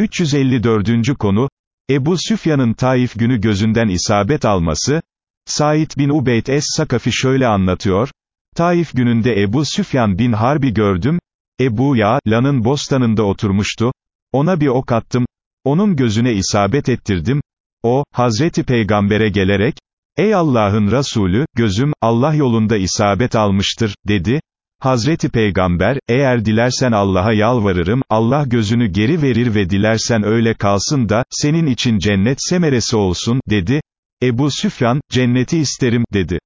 354. konu, Ebu Süfyan'ın Taif günü gözünden isabet alması, Said bin Ubeyd es-Sakafi şöyle anlatıyor, Taif gününde Ebu Süfyan bin Harbi gördüm, Ebu Ya'lanın bostanında oturmuştu, ona bir ok attım, onun gözüne isabet ettirdim, o, Hazreti Peygamber'e gelerek, ey Allah'ın Resulü, gözüm, Allah yolunda isabet almıştır, dedi, Hazreti Peygamber, eğer dilersen Allah'a yalvarırım, Allah gözünü geri verir ve dilersen öyle kalsın da, senin için cennet semeresi olsun, dedi. Ebu Süfyan, cenneti isterim, dedi.